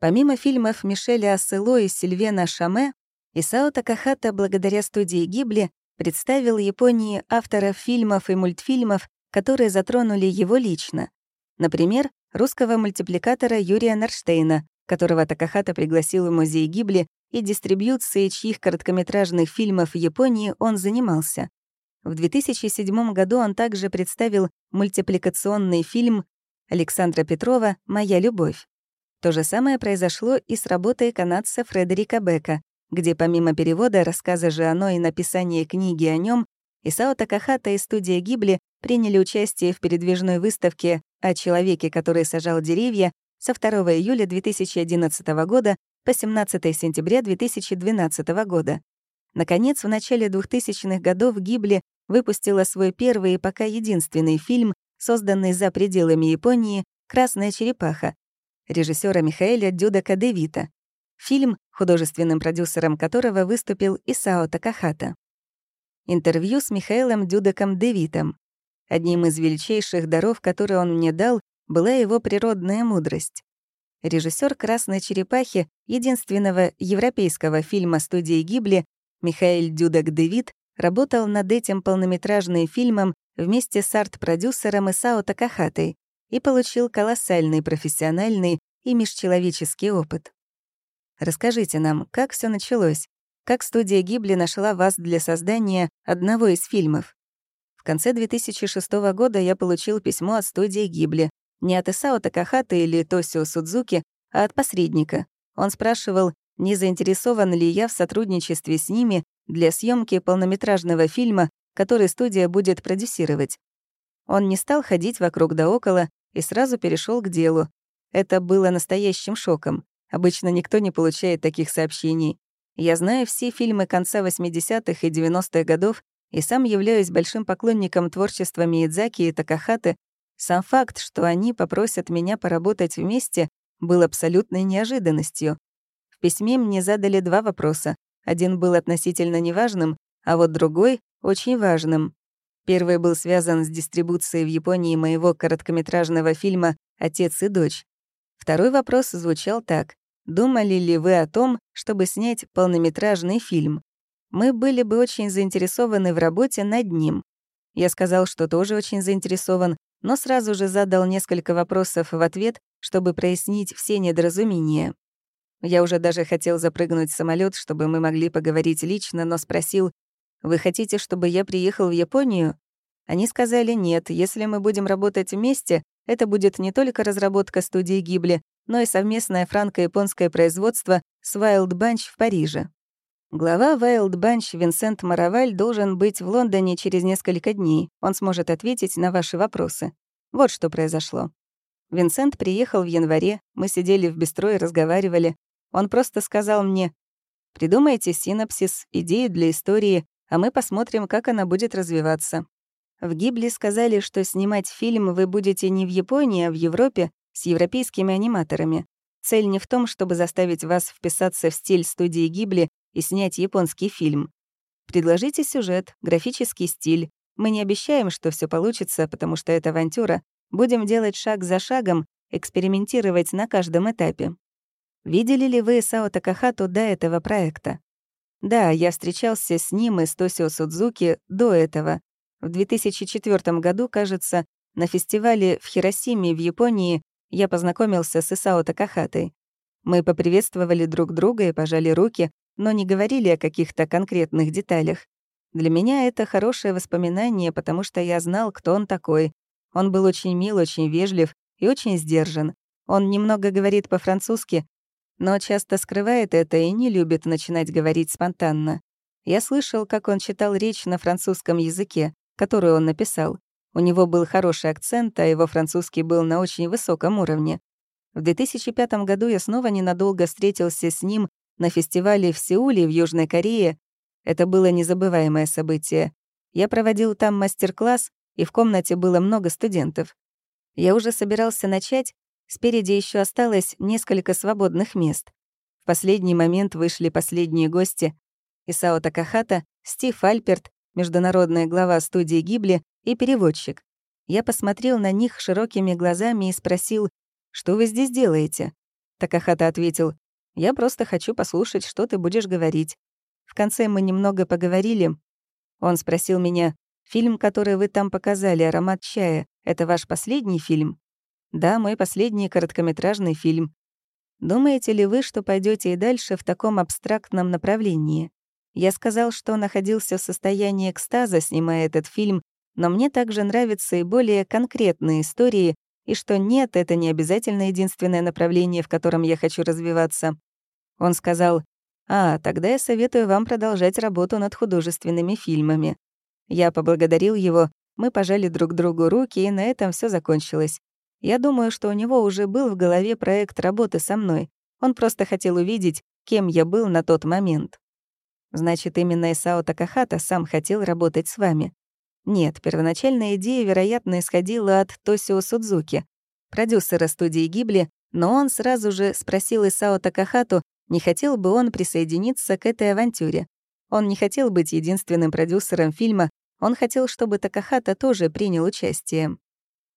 Помимо фильмов Мишеля Ассело и Сильвена Шаме, Исао Такахата благодаря студии Гибли представил Японии авторов фильмов и мультфильмов, которые затронули его лично. Например, русского мультипликатора Юрия Нарштейна, которого Такахата пригласил в музей Гибли и дистрибьюцией чьих короткометражных фильмов в Японии он занимался. В 2007 году он также представил мультипликационный фильм Александра Петрова «Моя любовь». То же самое произошло и с работой канадца Фредерика Бека, где помимо перевода рассказа Жиано и написания книги о нем, Исао Такахата и студия Гибли приняли участие в передвижной выставке о человеке, который сажал деревья со 2 июля 2011 года по 17 сентября 2012 года. Наконец, в начале 2000-х годов Гибли выпустила свой первый и пока единственный фильм, созданный за пределами Японии «Красная черепаха» режиссера Михаэля Дюдака Девита. Фильм, художественным продюсером которого выступил Исао Такахата. Интервью с Михаэлом Дюдаком Девитом. Одним из величайших даров, которые он мне дал, была его природная мудрость. Режиссер «Красной черепахи» единственного европейского фильма студии Гибли Михаэль Дюдак Девит работал над этим полнометражным фильмом вместе с арт-продюсером Исао Такахатой и получил колоссальный профессиональный и межчеловеческий опыт. Расскажите нам, как все началось? Как студия Гибли нашла вас для создания одного из фильмов? В конце 2006 года я получил письмо от студии Гибли, не от Исао Такахата или Тосио Судзуки, а от посредника. Он спрашивал, не заинтересован ли я в сотрудничестве с ними для съемки полнометражного фильма, который студия будет продюсировать. Он не стал ходить вокруг да около и сразу перешел к делу. Это было настоящим шоком. Обычно никто не получает таких сообщений. Я знаю все фильмы конца 80-х и 90-х годов и сам являюсь большим поклонником творчества Миядзаки и Такахаты. Сам факт, что они попросят меня поработать вместе, был абсолютной неожиданностью. В письме мне задали два вопроса. Один был относительно неважным, а вот другой — очень важным. Первый был связан с дистрибуцией в Японии моего короткометражного фильма «Отец и дочь». Второй вопрос звучал так. Думали ли вы о том, чтобы снять полнометражный фильм? Мы были бы очень заинтересованы в работе над ним. Я сказал, что тоже очень заинтересован, но сразу же задал несколько вопросов в ответ, чтобы прояснить все недоразумения. Я уже даже хотел запрыгнуть в самолет, чтобы мы могли поговорить лично, но спросил, «Вы хотите, чтобы я приехал в Японию?» Они сказали, «Нет, если мы будем работать вместе, это будет не только разработка студии Гибли, но и совместное франко-японское производство с Wild Bunch в Париже». Глава Wild Bunch Винсент Мараваль должен быть в Лондоне через несколько дней. Он сможет ответить на ваши вопросы. Вот что произошло. Винсент приехал в январе, мы сидели в бистро и разговаривали. Он просто сказал мне, «Придумайте синапсис, идею для истории, а мы посмотрим, как она будет развиваться». В Гибли сказали, что снимать фильм вы будете не в Японии, а в Европе с европейскими аниматорами. Цель не в том, чтобы заставить вас вписаться в стиль студии Гибли и снять японский фильм. Предложите сюжет, графический стиль. Мы не обещаем, что все получится, потому что это авантюра. Будем делать шаг за шагом, экспериментировать на каждом этапе. Видели ли вы Сао Такахату до этого проекта? Да, я встречался с ним и с Тосио Судзуки до этого. В 2004 году, кажется, На фестивале в Хиросиме в Японии я познакомился с Исао Такахатой. Мы поприветствовали друг друга и пожали руки, но не говорили о каких-то конкретных деталях. Для меня это хорошее воспоминание, потому что я знал, кто он такой. Он был очень мил, очень вежлив и очень сдержан. Он немного говорит по-французски, но часто скрывает это и не любит начинать говорить спонтанно. Я слышал, как он читал речь на французском языке, которую он написал. У него был хороший акцент, а его французский был на очень высоком уровне. В 2005 году я снова ненадолго встретился с ним на фестивале в Сеуле в Южной Корее. Это было незабываемое событие. Я проводил там мастер-класс, и в комнате было много студентов. Я уже собирался начать, спереди еще осталось несколько свободных мест. В последний момент вышли последние гости — Исао Такахата, Стив Альперт, международная глава студии Гибли и переводчик. Я посмотрел на них широкими глазами и спросил, «Что вы здесь делаете?» Такахата ответил, «Я просто хочу послушать, что ты будешь говорить». В конце мы немного поговорили. Он спросил меня, «Фильм, который вы там показали, «Аромат чая», это ваш последний фильм?» «Да, мой последний короткометражный фильм». «Думаете ли вы, что пойдете и дальше в таком абстрактном направлении?» Я сказал, что находился в состоянии экстаза, снимая этот фильм, но мне также нравятся и более конкретные истории, и что нет, это не обязательно единственное направление, в котором я хочу развиваться. Он сказал, «А, тогда я советую вам продолжать работу над художественными фильмами». Я поблагодарил его, мы пожали друг другу руки, и на этом все закончилось. Я думаю, что у него уже был в голове проект работы со мной. Он просто хотел увидеть, кем я был на тот момент. Значит, именно Исао Такахата сам хотел работать с вами. Нет, первоначальная идея, вероятно, исходила от Тосио Судзуки, продюсера студии Гибли, но он сразу же спросил Исао Такахату, не хотел бы он присоединиться к этой авантюре. Он не хотел быть единственным продюсером фильма, он хотел, чтобы Такахата тоже принял участие.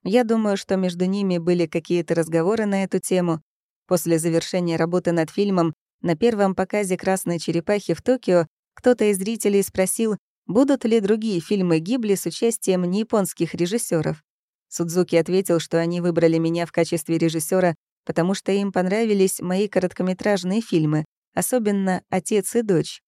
Я думаю, что между ними были какие-то разговоры на эту тему. После завершения работы над фильмом на первом показе «Красной черепахи» в Токио кто-то из зрителей спросил, будут ли другие фильмы Гибли с участием неяпонских режиссеров. Судзуки ответил, что они выбрали меня в качестве режиссера, потому что им понравились мои короткометражные фильмы, особенно «Отец и дочь».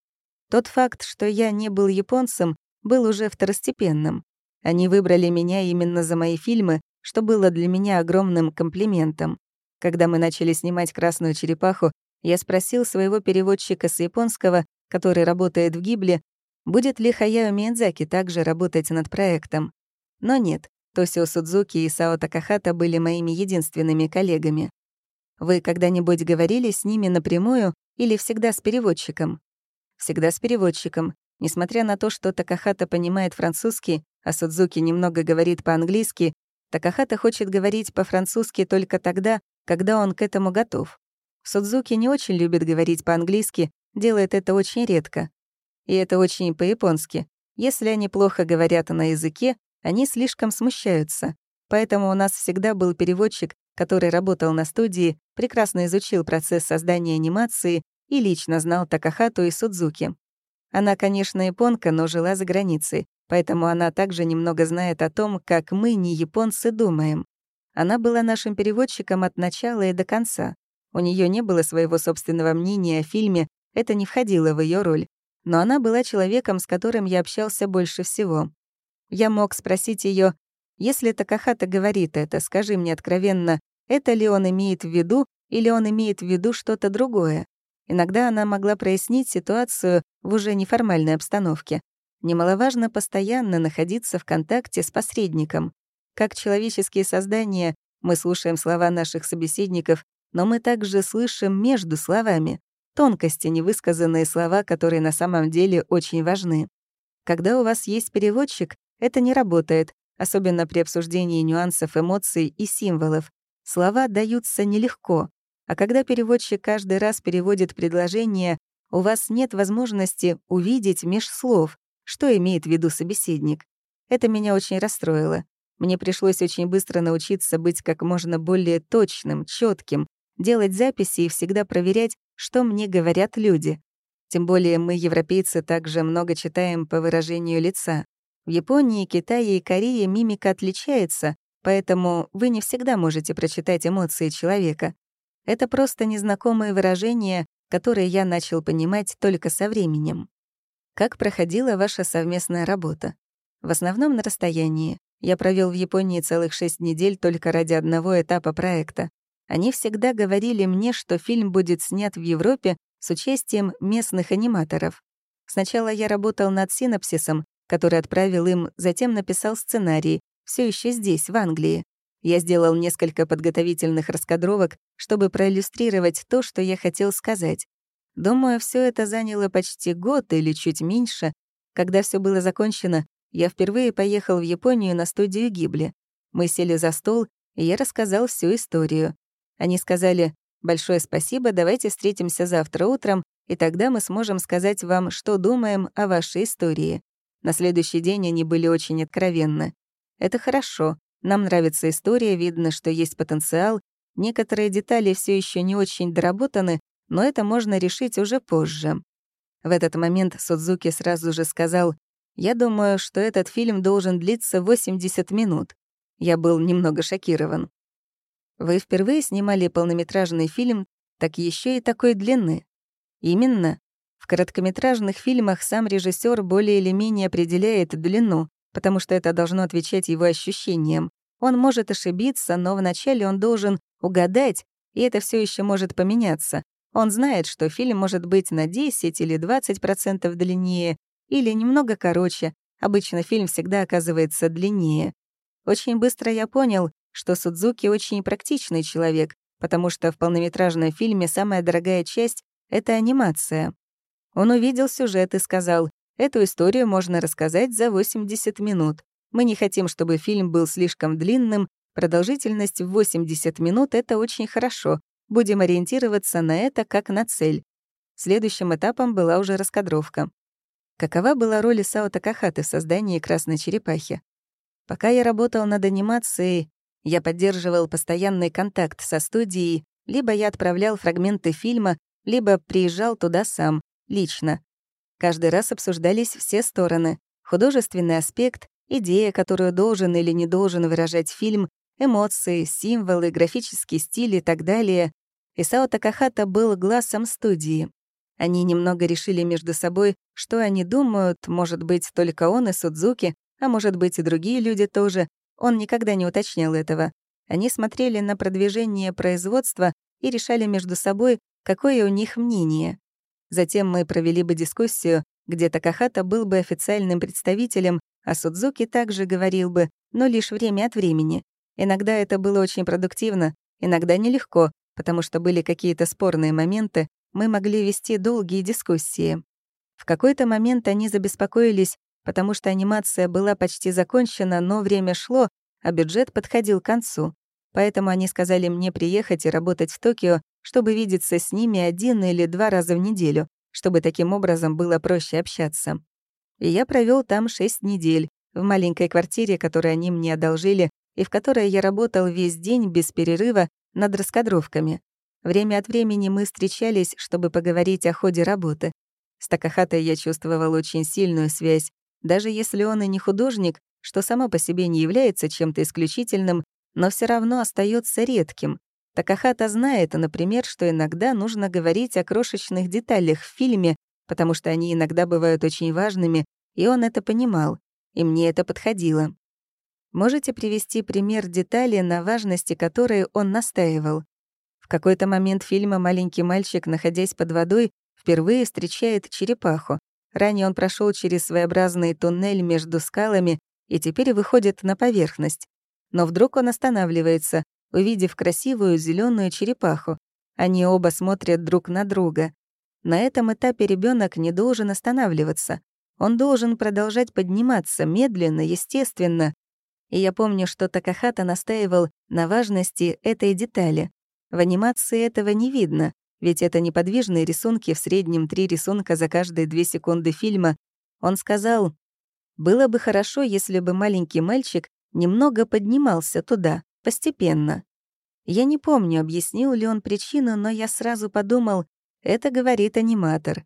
Тот факт, что я не был японцем, был уже второстепенным. Они выбрали меня именно за мои фильмы, что было для меня огромным комплиментом. Когда мы начали снимать «Красную черепаху», я спросил своего переводчика с японского, который работает в Гибле, будет ли Хаяо Миядзаки также работать над проектом. Но нет, Тосио Судзуки и Сао Такахата были моими единственными коллегами. Вы когда-нибудь говорили с ними напрямую или всегда с переводчиком? Всегда с переводчиком. Несмотря на то, что Такахата понимает французский, а Судзуки немного говорит по-английски, Такахата хочет говорить по-французски только тогда, когда он к этому готов. Судзуки не очень любит говорить по-английски, делает это очень редко. И это очень по-японски. Если они плохо говорят на языке, они слишком смущаются. Поэтому у нас всегда был переводчик, который работал на студии, прекрасно изучил процесс создания анимации и лично знал Такахату и Судзуки. Она, конечно, японка, но жила за границей, поэтому она также немного знает о том, как мы, не японцы, думаем. Она была нашим переводчиком от начала и до конца. У нее не было своего собственного мнения о фильме, это не входило в ее роль. Но она была человеком, с которым я общался больше всего. Я мог спросить ее, если Такахата говорит это, скажи мне откровенно, это ли он имеет в виду или он имеет в виду что-то другое. Иногда она могла прояснить ситуацию в уже неформальной обстановке. Немаловажно постоянно находиться в контакте с посредником. Как человеческие создания, мы слушаем слова наших собеседников, но мы также слышим между словами тонкости, невысказанные слова, которые на самом деле очень важны. Когда у вас есть переводчик, это не работает, особенно при обсуждении нюансов эмоций и символов. Слова даются нелегко, а когда переводчик каждый раз переводит предложение, у вас нет возможности увидеть меж слов, что имеет в виду собеседник. Это меня очень расстроило. Мне пришлось очень быстро научиться быть как можно более точным, четким, делать записи и всегда проверять, что мне говорят люди. Тем более мы, европейцы, также много читаем по выражению лица. В Японии, Китае и Корее мимика отличается, поэтому вы не всегда можете прочитать эмоции человека. Это просто незнакомые выражения, которые я начал понимать только со временем. Как проходила ваша совместная работа? В основном на расстоянии. Я провел в Японии целых шесть недель только ради одного этапа проекта. Они всегда говорили мне, что фильм будет снят в Европе с участием местных аниматоров. Сначала я работал над синапсисом, который отправил им, затем написал сценарий, все еще здесь, в Англии. Я сделал несколько подготовительных раскадровок, чтобы проиллюстрировать то, что я хотел сказать. Думаю, все это заняло почти год или чуть меньше. Когда все было закончено, я впервые поехал в Японию на студию Гибли. Мы сели за стол, и я рассказал всю историю. Они сказали «Большое спасибо, давайте встретимся завтра утром, и тогда мы сможем сказать вам, что думаем о вашей истории». На следующий день они были очень откровенны. Это хорошо. Нам нравится история, видно, что есть потенциал. Некоторые детали все еще не очень доработаны, но это можно решить уже позже. В этот момент Судзуки сразу же сказал, «Я думаю, что этот фильм должен длиться 80 минут». Я был немного шокирован. Вы впервые снимали полнометражный фильм, так еще и такой длины. Именно. В короткометражных фильмах сам режиссер более или менее определяет длину, потому что это должно отвечать его ощущениям. Он может ошибиться, но вначале он должен угадать, и это все еще может поменяться. Он знает, что фильм может быть на 10 или 20% длиннее, или немного короче. Обычно фильм всегда оказывается длиннее. Очень быстро я понял, что Судзуки очень практичный человек, потому что в полнометражном фильме самая дорогая часть — это анимация. Он увидел сюжет и сказал, эту историю можно рассказать за 80 минут. Мы не хотим, чтобы фильм был слишком длинным, продолжительность в 80 минут — это очень хорошо. Будем ориентироваться на это как на цель. Следующим этапом была уже раскадровка. Какова была роль Исао Такахаты в создании «Красной черепахи»? Пока я работал над анимацией, я поддерживал постоянный контакт со студией, либо я отправлял фрагменты фильма, либо приезжал туда сам, лично. Каждый раз обсуждались все стороны. Художественный аспект, идея, которую должен или не должен выражать фильм, эмоции, символы, графический стиль и так далее. Исао Такахата был глазом студии. Они немного решили между собой, что они думают, может быть, только он и Судзуки, а может быть, и другие люди тоже. Он никогда не уточнял этого. Они смотрели на продвижение производства и решали между собой, какое у них мнение. Затем мы провели бы дискуссию, где Такахата был бы официальным представителем, а Судзуки также говорил бы, но лишь время от времени. Иногда это было очень продуктивно, иногда нелегко, потому что были какие-то спорные моменты, мы могли вести долгие дискуссии. В какой-то момент они забеспокоились, потому что анимация была почти закончена, но время шло, а бюджет подходил к концу. Поэтому они сказали мне приехать и работать в Токио, чтобы видеться с ними один или два раза в неделю, чтобы таким образом было проще общаться. И я провел там шесть недель, в маленькой квартире, которую они мне одолжили, и в которой я работал весь день без перерыва над раскадровками. Время от времени мы встречались, чтобы поговорить о ходе работы. С Такахатой я чувствовал очень сильную связь. Даже если он и не художник, что само по себе не является чем-то исключительным, но все равно остается редким. Такахата знает, например, что иногда нужно говорить о крошечных деталях в фильме, потому что они иногда бывают очень важными, и он это понимал, и мне это подходило. Можете привести пример детали, на важности которой он настаивал? В какой-то момент фильма маленький мальчик, находясь под водой, впервые встречает черепаху. Ранее он прошел через своеобразный туннель между скалами и теперь выходит на поверхность. Но вдруг он останавливается, увидев красивую зеленую черепаху. Они оба смотрят друг на друга. На этом этапе ребенок не должен останавливаться. Он должен продолжать подниматься медленно, естественно. И я помню, что Такахата настаивал на важности этой детали. В анимации этого не видно, ведь это неподвижные рисунки, в среднем три рисунка за каждые две секунды фильма. Он сказал, «Было бы хорошо, если бы маленький мальчик немного поднимался туда, постепенно». Я не помню, объяснил ли он причину, но я сразу подумал, это говорит аниматор.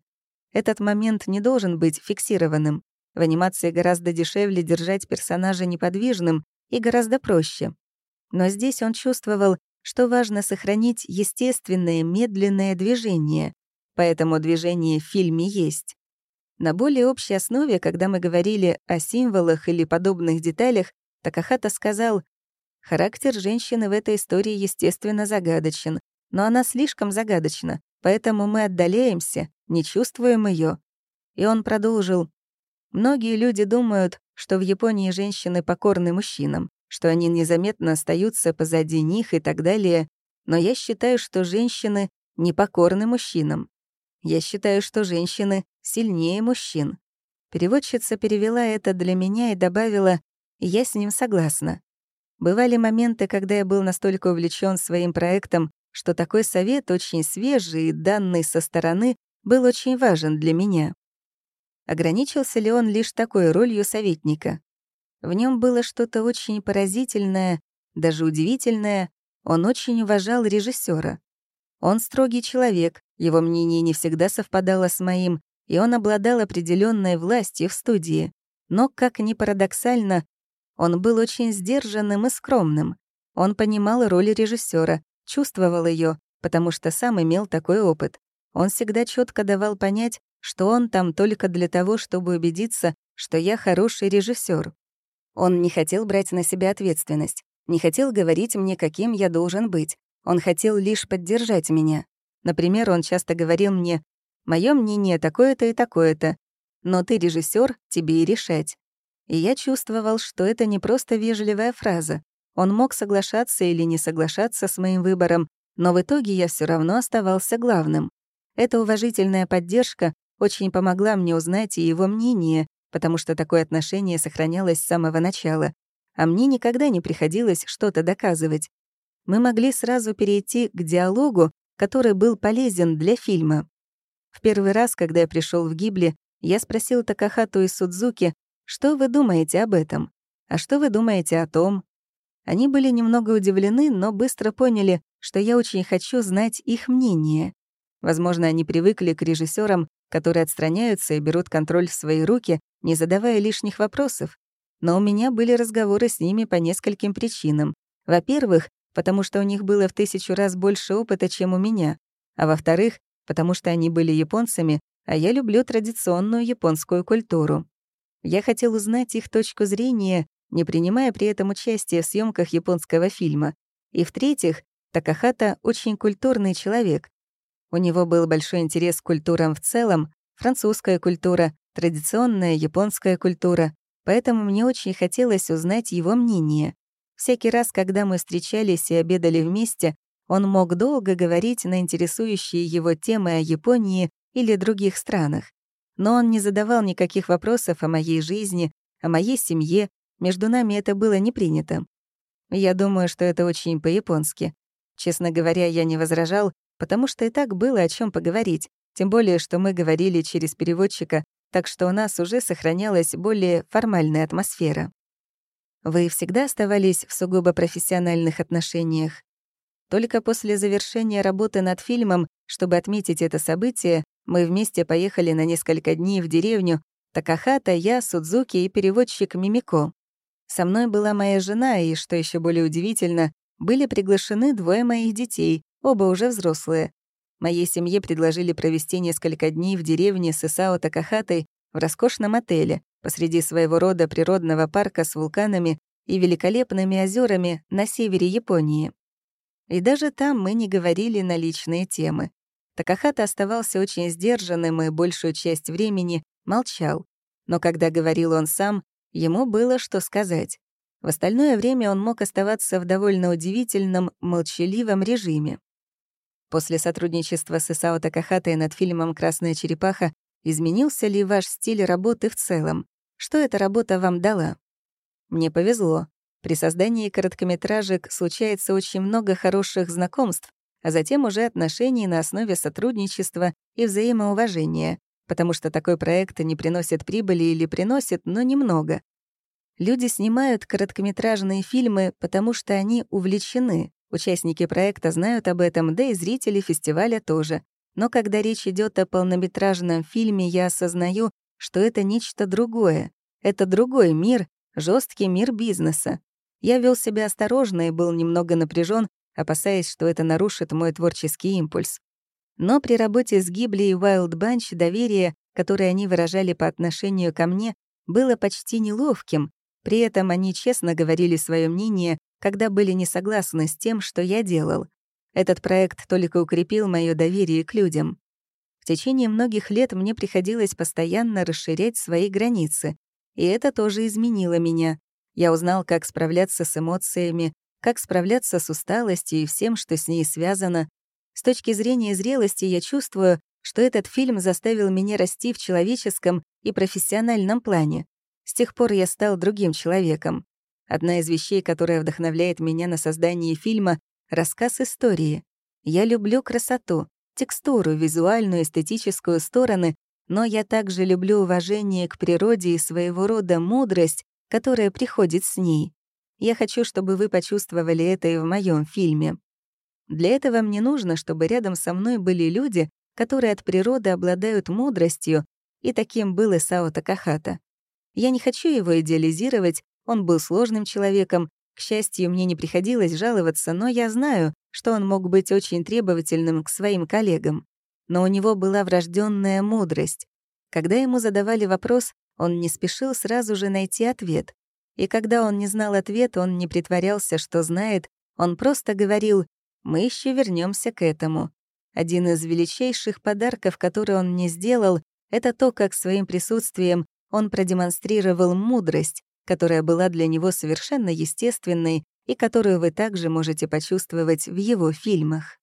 Этот момент не должен быть фиксированным. В анимации гораздо дешевле держать персонажа неподвижным и гораздо проще. Но здесь он чувствовал, что важно сохранить естественное медленное движение, поэтому движение в фильме есть. На более общей основе, когда мы говорили о символах или подобных деталях, Такахата сказал, «Характер женщины в этой истории, естественно, загадочен, но она слишком загадочна, поэтому мы отдаляемся, не чувствуем ее. И он продолжил, «Многие люди думают, что в Японии женщины покорны мужчинам что они незаметно остаются позади них и так далее, но я считаю, что женщины непокорны мужчинам. Я считаю, что женщины сильнее мужчин. Переводчица перевела это для меня и добавила, я с ним согласна. Бывали моменты, когда я был настолько увлечен своим проектом, что такой совет, очень свежий и данный со стороны, был очень важен для меня. Ограничился ли он лишь такой ролью советника? В нем было что-то очень поразительное, даже удивительное. Он очень уважал режиссера. Он строгий человек, его мнение не всегда совпадало с моим, и он обладал определенной властью в студии. Но, как ни парадоксально, он был очень сдержанным и скромным. Он понимал роль режиссера, чувствовал ее, потому что сам имел такой опыт. Он всегда четко давал понять, что он там только для того, чтобы убедиться, что я хороший режиссер. Он не хотел брать на себя ответственность, не хотел говорить мне, каким я должен быть. Он хотел лишь поддержать меня. Например, он часто говорил мне, «Моё мнение такое-то и такое-то, но ты режиссер, тебе и решать». И я чувствовал, что это не просто вежливая фраза. Он мог соглашаться или не соглашаться с моим выбором, но в итоге я все равно оставался главным. Эта уважительная поддержка очень помогла мне узнать и его мнение, потому что такое отношение сохранялось с самого начала, а мне никогда не приходилось что-то доказывать. Мы могли сразу перейти к диалогу, который был полезен для фильма. В первый раз, когда я пришел в Гибли, я спросил Такахату и Судзуки, что вы думаете об этом? А что вы думаете о том? Они были немного удивлены, но быстро поняли, что я очень хочу знать их мнение. Возможно, они привыкли к режиссерам, которые отстраняются и берут контроль в свои руки, не задавая лишних вопросов. Но у меня были разговоры с ними по нескольким причинам. Во-первых, потому что у них было в тысячу раз больше опыта, чем у меня. А во-вторых, потому что они были японцами, а я люблю традиционную японскую культуру. Я хотел узнать их точку зрения, не принимая при этом участия в съемках японского фильма. И в-третьих, Такахата — очень культурный человек, у него был большой интерес к культурам в целом, французская культура, традиционная японская культура, поэтому мне очень хотелось узнать его мнение. Всякий раз, когда мы встречались и обедали вместе, он мог долго говорить на интересующие его темы о Японии или других странах. Но он не задавал никаких вопросов о моей жизни, о моей семье, между нами это было не принято. Я думаю, что это очень по-японски. Честно говоря, я не возражал, потому что и так было о чем поговорить, тем более, что мы говорили через переводчика, так что у нас уже сохранялась более формальная атмосфера. Вы всегда оставались в сугубо профессиональных отношениях? Только после завершения работы над фильмом, чтобы отметить это событие, мы вместе поехали на несколько дней в деревню Такахата, я, Судзуки и переводчик Мимико. Со мной была моя жена, и, что еще более удивительно, были приглашены двое моих детей, Оба уже взрослые. Моей семье предложили провести несколько дней в деревне с Исао Такахатой в роскошном отеле посреди своего рода природного парка с вулканами и великолепными озерами на севере Японии. И даже там мы не говорили на личные темы. Такахата оставался очень сдержанным и большую часть времени молчал. Но когда говорил он сам, ему было что сказать. В остальное время он мог оставаться в довольно удивительном, молчаливом режиме. После сотрудничества с Исао Такахатой над фильмом «Красная черепаха» изменился ли ваш стиль работы в целом? Что эта работа вам дала? Мне повезло. При создании короткометражек случается очень много хороших знакомств, а затем уже отношений на основе сотрудничества и взаимоуважения, потому что такой проект не приносит прибыли или приносит, но немного. Люди снимают короткометражные фильмы, потому что они увлечены, Участники проекта знают об этом, да и зрители фестиваля тоже. Но когда речь идет о полнометражном фильме, я осознаю, что это нечто другое. Это другой мир, жесткий мир бизнеса. Я вел себя осторожно и был немного напряжен, опасаясь, что это нарушит мой творческий импульс. Но при работе с Гибли и Wild Bunch доверие, которое они выражали по отношению ко мне, было почти неловким, при этом они честно говорили свое мнение, когда были не согласны с тем, что я делал. Этот проект только укрепил мое доверие к людям. В течение многих лет мне приходилось постоянно расширять свои границы, и это тоже изменило меня. Я узнал, как справляться с эмоциями, как справляться с усталостью и всем, что с ней связано. С точки зрения зрелости я чувствую, что этот фильм заставил меня расти в человеческом и профессиональном плане. С тех пор я стал другим человеком. Одна из вещей, которая вдохновляет меня на создание фильма — рассказ истории. Я люблю красоту, текстуру, визуальную, эстетическую стороны, но я также люблю уважение к природе и своего рода мудрость, которая приходит с ней. Я хочу, чтобы вы почувствовали это и в моем фильме. Для этого мне нужно, чтобы рядом со мной были люди, которые от природы обладают мудростью, и таким был Исао Такахата. Я не хочу его идеализировать, он был сложным человеком, к счастью, мне не приходилось жаловаться, но я знаю, что он мог быть очень требовательным к своим коллегам. Но у него была врожденная мудрость. Когда ему задавали вопрос, он не спешил сразу же найти ответ. И когда он не знал ответа, он не притворялся, что знает, он просто говорил «Мы еще вернемся к этому». Один из величайших подарков, который он мне сделал, это то, как своим присутствием он продемонстрировал мудрость, которая была для него совершенно естественной и которую вы также можете почувствовать в его фильмах.